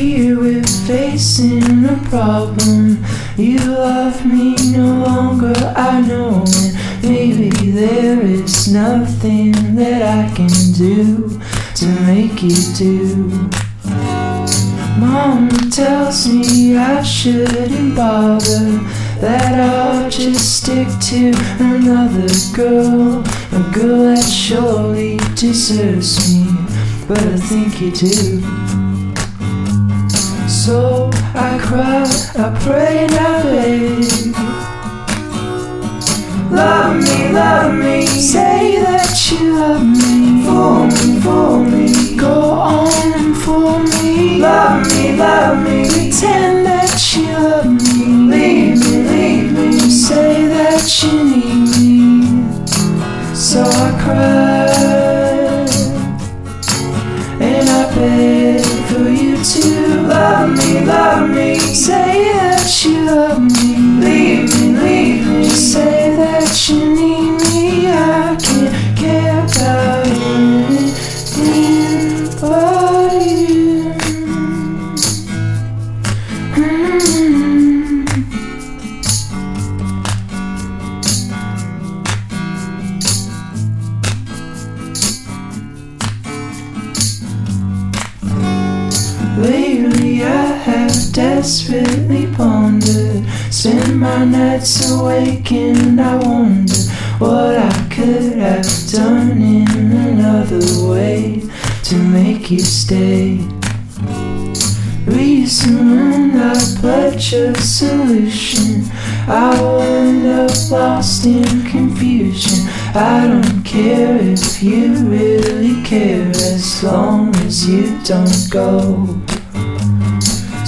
fear we're facing a problem. You love me no longer, I know. And maybe there is nothing that I can do to make you do. Mom tells me I shouldn't bother, that I'll just stick to another girl, a girl that surely deserves me, but I think you do. So I cry, I pray, and I beg. Love me, love me, say that you love me. For me, for me, Say that you love me. Desperately pondered. Spend my nights awake and I wonder What I could have done in another way To make you stay. Reason I pledge a solution. I will end up lost in confusion. I don't care if you really care As long as you don't go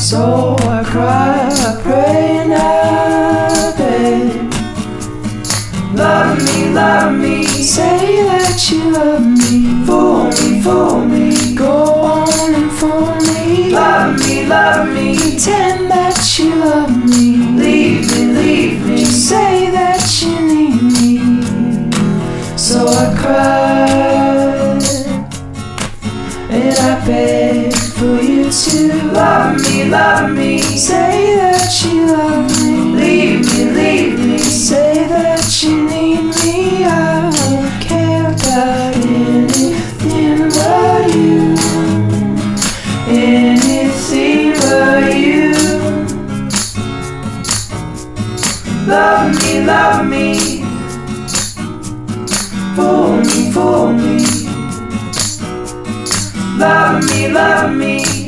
So I cry, I pray and I beg Love me, love me, say that you love me. Fool me, fool me, go on and fool me. Love me, love me, pretend that you love me. Leave me, leave me, just say that you need me. So I cry. And I beg for to love me, love me. Say that you love me. Leave me, leave me, say that you need me. I don't care about anything but you. Anything but you. Love me, love me Fool me, fool me Love me, love me. Fool me, fool me. Love me, love me